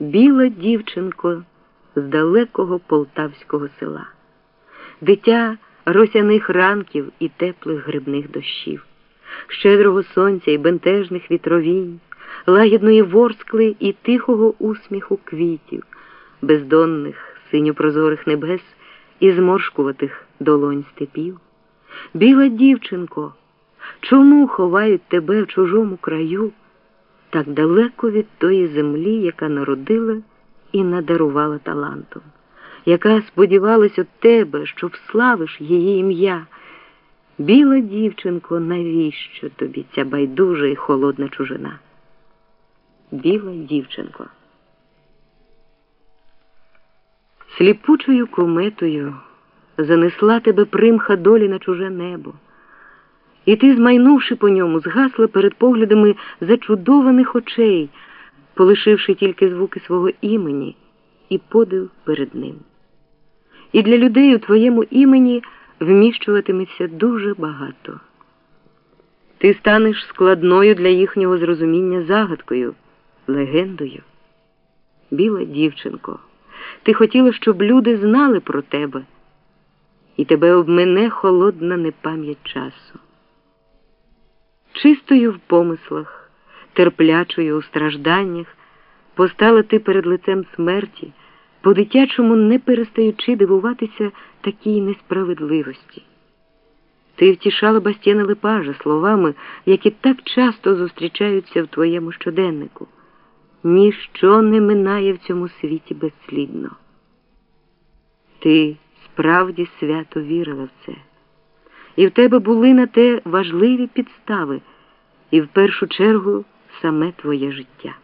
біла дівчинко з далекого полтавського села, дитя росяних ранків і теплих грибних дощів, щедрого сонця і бентежних вітровінь, лагідної ворскли і тихого усміху квітів, бездонних синьо-прозорих небес і зморшкуватих долонь степів. Біла дівчинко, чому ховають тебе в чужому краю? Так далеко від тої землі, яка народила і надарувала талантом, яка сподівалась від тебе, що вславиш її ім'я. Біла дівчинко, навіщо тобі ця байдужа і холодна чужина? Біла дівчинко. Сліпучою кометою занесла тебе примха долі на чуже небо. І ти, змайнувши по ньому, згасла перед поглядами зачудованих очей, полишивши тільки звуки свого імені і подив перед ним. І для людей у твоєму імені вміщуватиметься дуже багато. Ти станеш складною для їхнього зрозуміння загадкою, легендою. Біла дівчинко, ти хотіла, щоб люди знали про тебе, і тебе обмене холодна непам'ять часу чистою в помислах, терплячою у стражданнях, постала ти перед лицем смерті, по дитячому не перестаючи дивуватися такій несправедливості. Ти втішала Бастіна Липажа словами, які так часто зустрічаються в твоєму щоденнику. Ніщо не минає в цьому світі безслідно. Ти справді свято вірила в це і в тебе були на те важливі підстави, і в першу чергу саме твоє життя.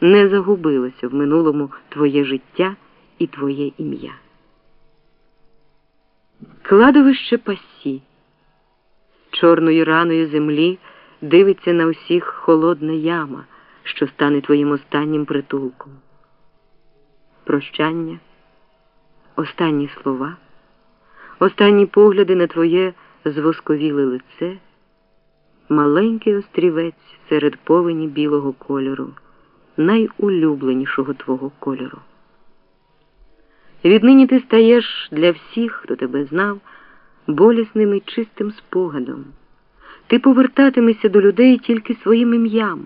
Не загубилося в минулому твоє життя і твоє ім'я. Кладовище пасі, чорною раною землі дивиться на усіх холодна яма, що стане твоїм останнім притулком. Прощання, останні слова останні погляди на твоє звосковіле лице, маленький острівець серед повені білого кольору, найулюбленішого твого кольору. Віднині ти стаєш для всіх, хто тебе знав, болісним і чистим спогадом. Ти повертатимешся до людей тільки своїм ім'ям,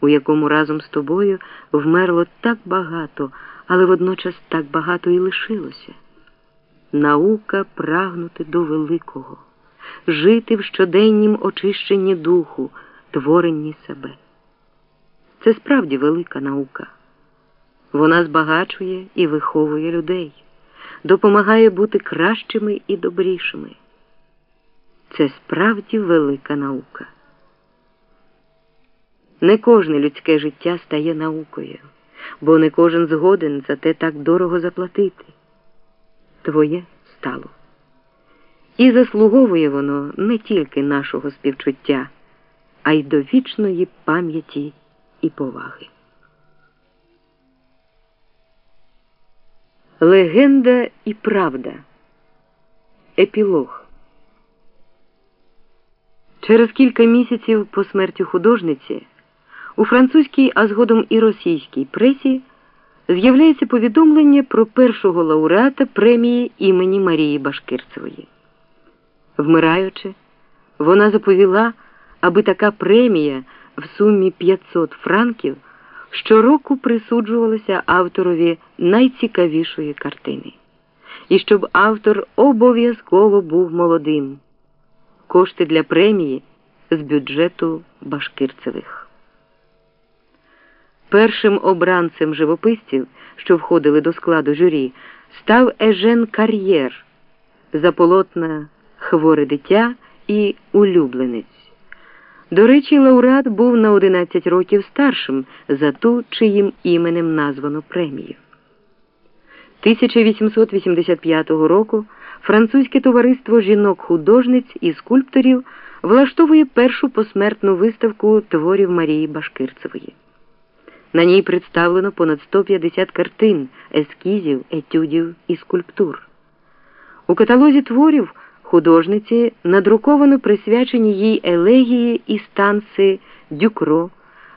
у якому разом з тобою вмерло так багато, але водночас так багато і лишилося наука прагнути до великого, жити в щоденнім очищенні духу, творенні себе. Це справді велика наука. Вона збагачує і виховує людей, допомагає бути кращими і добрішими. Це справді велика наука. Не кожне людське життя стає наукою, бо не кожен згоден за те так дорого заплатити твоє стало. І заслуговує воно не тільки нашого співчуття, а й до вічної пам'яті і поваги. Легенда і правда. Епілог. Через кілька місяців по смерті художниці у французькій, а згодом і російській пресі з'являється повідомлення про першого лауреата премії імені Марії Башкирцевої. Вмираючи, вона заповіла, аби така премія в сумі 500 франків щороку присуджувалася авторові найцікавішої картини, і щоб автор обов'язково був молодим. Кошти для премії з бюджету Башкирцевих. Першим обранцем живописців, що входили до складу журі, став Ежен Кар'єр за полотна Хворе дитя і улюбленець. До речі, лауреат був на 11 років старшим за ту, чиїм іменем названо премію. 1885 року французьке товариство жінок-художниць і скульпторів влаштовує першу посмертну виставку творів Марії Башкирцевої. На ній представлено понад 150 картин, ескізів, етюдів і скульптур. У каталозі творів художниці надруковано присвячені їй елегії і станци Дюкро,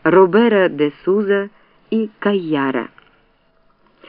Робера де Суза і Каяра.